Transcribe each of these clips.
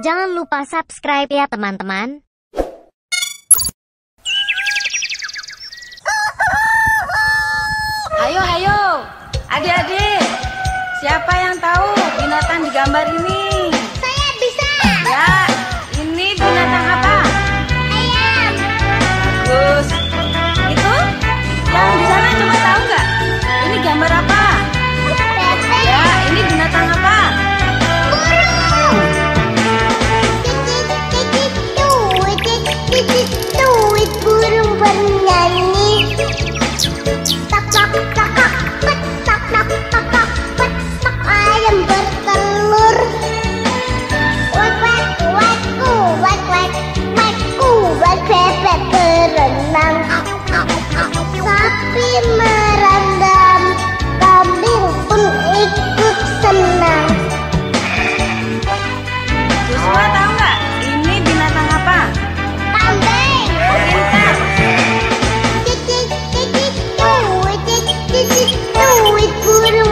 Jangan lupa subscribe ya teman-teman. Ayo, ayo. Adik-adik, siapa yang tahu binatang di gambar ini?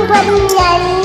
Nobody, yeah.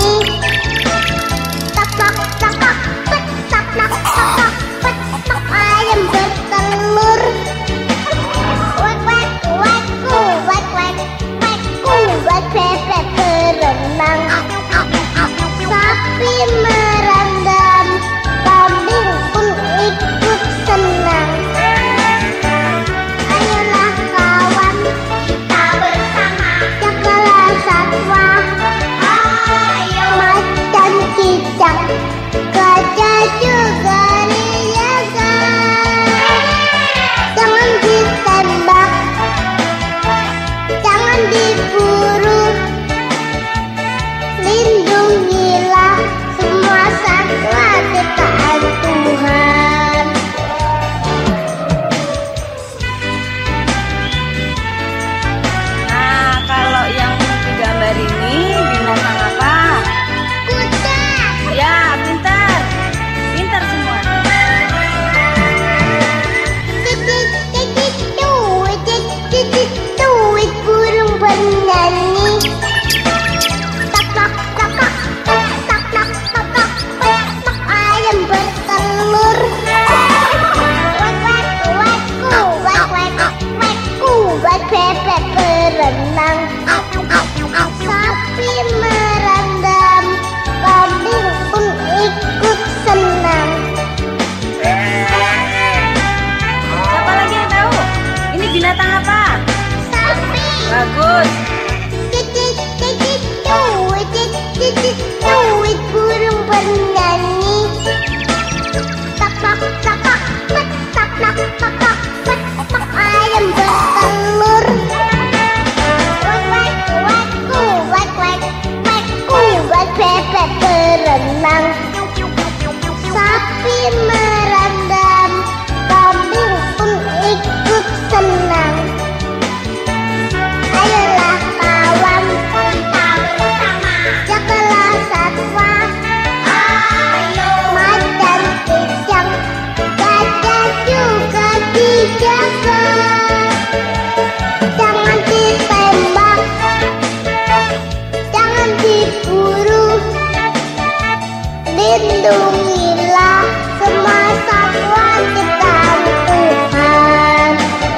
Lindungilah semua satuan kita Tuhan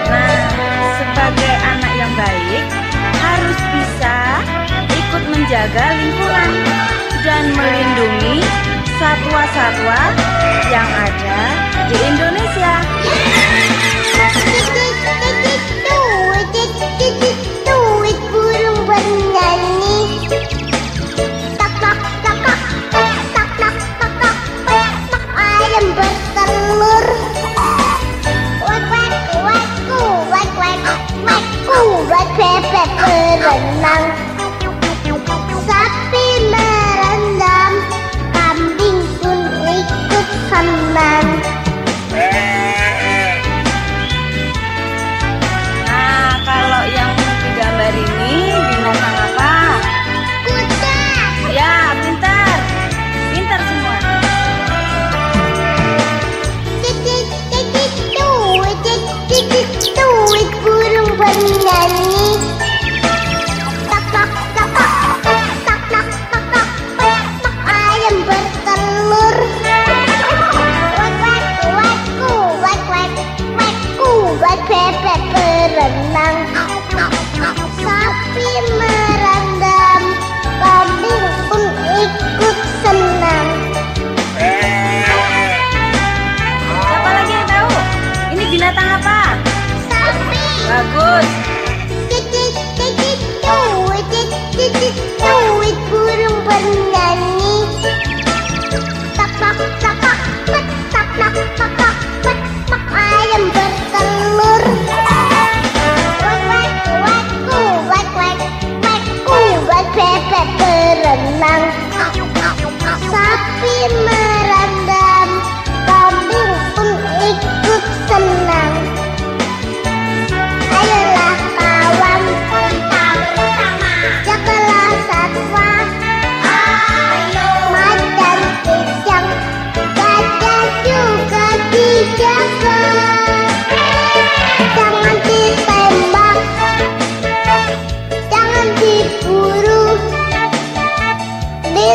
Nah, sebagai anak yang baik harus bisa ikut menjaga lingkungan dan melindungi satwa-satwa yang ada di Indonesia. Duit, duit, duit, burung bernyanyi.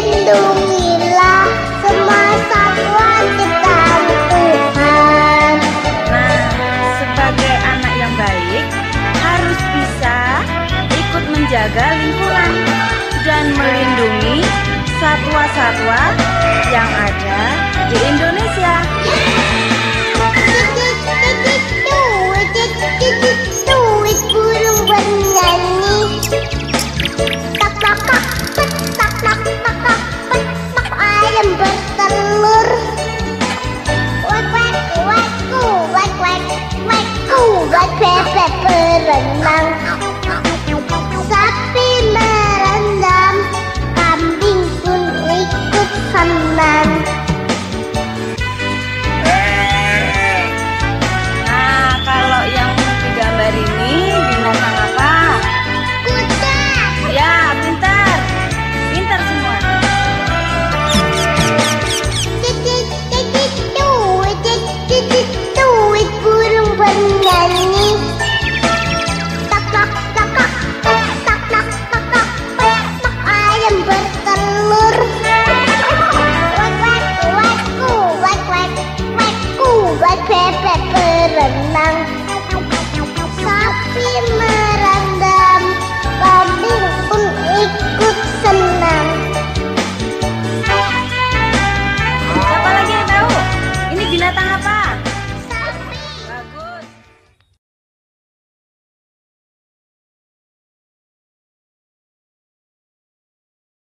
Lindungilah semua satwa ciptaan Tuhan Nah, sebagai anak yang baik harus bisa ikut menjaga lingkungan dan melindungi satwa-satwa yang ada di Indonesia.